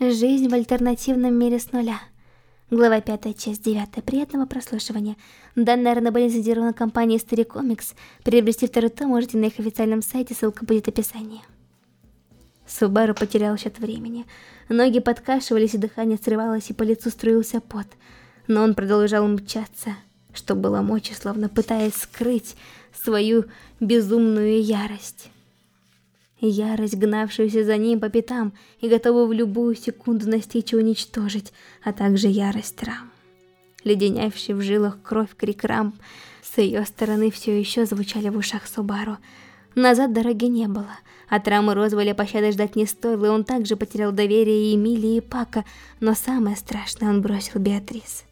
Жизнь в альтернативном мире с нуля. Глава 5, часть 9. Приятного прослушивания. Данная раноболизирована компанией Story Comics. Приобрести второй том можете на их официальном сайте, ссылка будет в описании. Субару потерял счет времени. Ноги подкашивались, и дыхание срывалось, и по лицу струился пот. Но он продолжал мчаться, что было мочи, словно пытаясь скрыть свою безумную ярость. Ярость, гнавшуюся за ним по пятам и готовую в любую секунду настичь и уничтожить, а также ярость Рам. Леденявший в жилах кровь крик Рам с ее стороны все еще звучали в ушах Субару. Назад дороги не было, от Рамы Розволя пощады ждать не стоило, и он также потерял доверие и Эмилии, и Пака, но самое страшное он бросил Беатрис.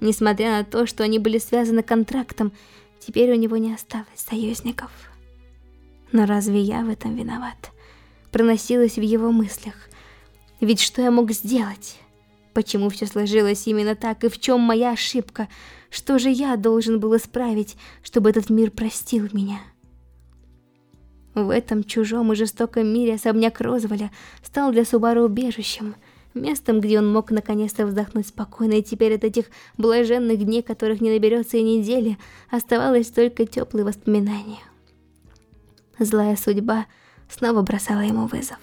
Несмотря на то, что они были связаны контрактом, теперь у него не осталось союзников. Но разве я в этом виноват? Проносилось в его мыслях. Ведь что я мог сделать? Почему все сложилось именно так, и в чем моя ошибка? Что же я должен был исправить, чтобы этот мир простил меня? В этом чужом и жестоком мире особняк Розволя стал для Субару убежищем, местом, где он мог наконец-то вздохнуть спокойно, и теперь от этих блаженных дней, которых не наберется и недели, оставалось только теплые воспоминания. Злая судьба снова бросала ему вызов.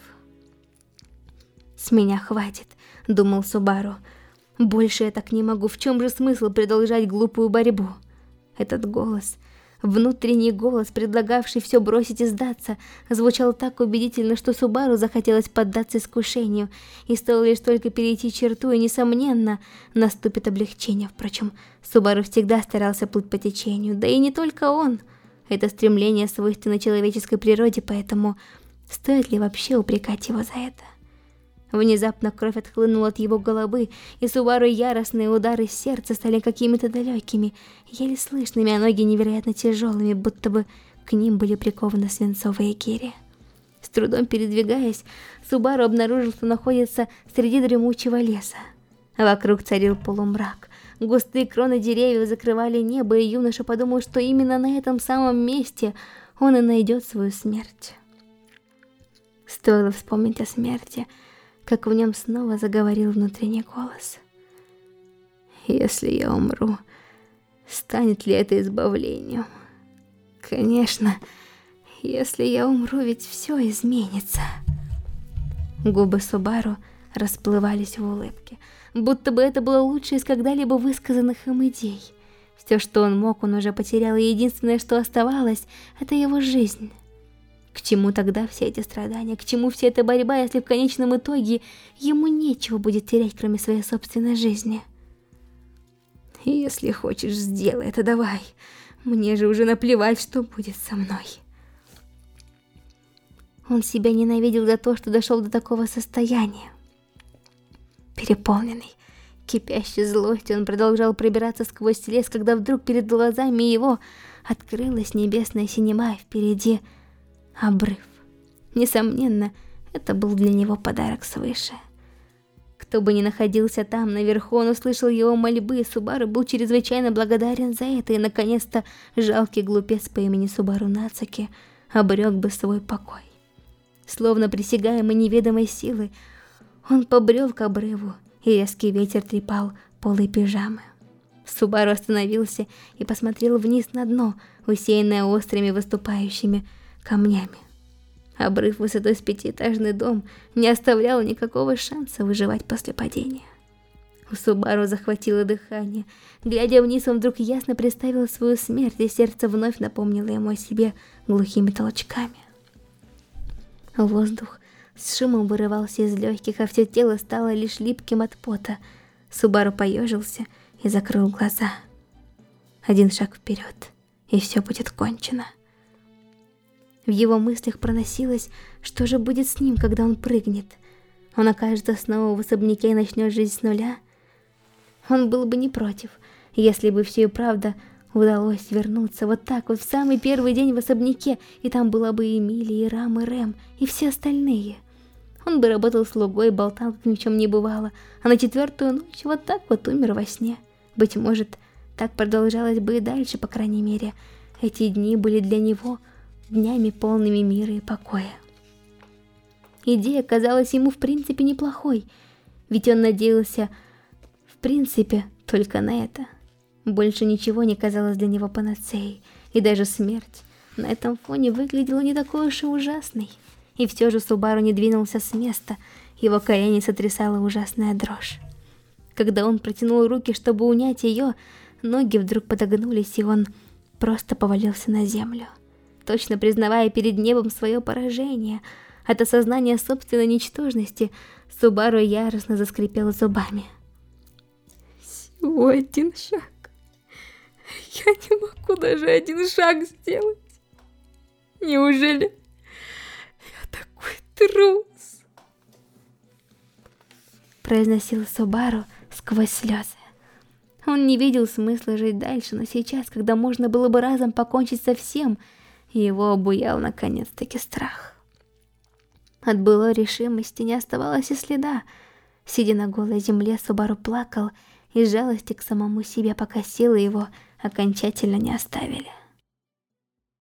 «С меня хватит», — думал Субару. «Больше я так не могу. В чем же смысл продолжать глупую борьбу?» Этот голос, внутренний голос, предлагавший все бросить и сдаться, звучал так убедительно, что Субару захотелось поддаться искушению, и стоило лишь только перейти черту, и, несомненно, наступит облегчение. Впрочем, Субару всегда старался плыть по течению, да и не только он — это стремление свойственно человеческой природе, поэтому стоит ли вообще упрекать его за это? Внезапно кровь отхлынула от его головы, и Субару яростные удары сердца стали какими-то далекими, еле слышными, а ноги невероятно тяжелыми, будто бы к ним были прикованы свинцовые гири. С трудом передвигаясь, Субару обнаружил, что находится среди дремучего леса. Вокруг царил полумрак. Густые кроны деревьев закрывали небо, и юноша подумал, что именно на этом самом месте он и найдет свою смерть. Стоило вспомнить о смерти, как в нем снова заговорил внутренний голос. «Если я умру, станет ли это избавлением?» «Конечно, если я умру, ведь все изменится». Губы Субару расплывались в улыбке – будто бы это было лучшее из когда-либо высказанных им идей. Все, что он мог, он уже потерял, и единственное, что оставалось, это его жизнь. К чему тогда все эти страдания, к чему вся эта борьба, если в конечном итоге ему нечего будет терять, кроме своей собственной жизни? Если хочешь, сделай это, давай. Мне же уже наплевать, что будет со мной. Он себя ненавидел за то, что дошел до такого состояния. Переполненный, кипящей злостью, он продолжал пробираться сквозь лес, когда вдруг перед глазами его открылась небесная синема, и впереди обрыв. Несомненно, это был для него подарок свыше. Кто бы ни находился там, наверху, он услышал его мольбы, и Субару был чрезвычайно благодарен за это, и, наконец-то, жалкий глупец по имени Субару Нацаки обрек бы свой покой. Словно присягаемый неведомой силой, он побрел к обрыву, и резкий ветер трепал полы пижамы. Субару остановился и посмотрел вниз на дно, усеянное острыми выступающими камнями. Обрыв высотой с пятиэтажный дом не оставлял никакого шанса выживать после падения. У Субару захватило дыхание. Глядя вниз, он вдруг ясно представил свою смерть, и сердце вновь напомнило ему о себе глухими толчками. Воздух с шумом вырывался из легких, а все тело стало лишь липким от пота. Субару поежился и закрыл глаза. Один шаг вперед, и все будет кончено. В его мыслях проносилось, что же будет с ним, когда он прыгнет. Он окажется снова в особняке и начнет жизнь с нуля. Он был бы не против, если бы все и правда удалось вернуться вот так вот в самый первый день в особняке, и там была бы Эмилия, и Рам, и Рэм, и все остальные — он бы работал слугой болтал, как ни в чем не бывало, а на четвертую ночь вот так вот умер во сне. Быть может, так продолжалось бы и дальше, по крайней мере. Эти дни были для него днями полными мира и покоя. Идея казалась ему в принципе неплохой, Ведь он надеялся, в принципе, только на это. Больше ничего не казалось для него панацеей, и даже смерть на этом фоне выглядела не такой уж и ужасной. И все же Субару не двинулся с места, его колени сотрясала ужасная дрожь. Когда он протянул руки, чтобы унять ее, ноги вдруг подогнулись, и он просто повалился на землю. Точно признавая перед небом свое поражение, от осознания собственной ничтожности, Субару яростно заскрипел зубами. Всего один шаг. Я не могу даже один шаг сделать. Неужели трус? Произносил Субару сквозь слезы. Он не видел смысла жить дальше, но сейчас, когда можно было бы разом покончить со всем, его обуял наконец-таки страх. От былой решимости не оставалось и следа. Сидя на голой земле, Субару плакал из жалости к самому себе, пока силы его окончательно не оставили.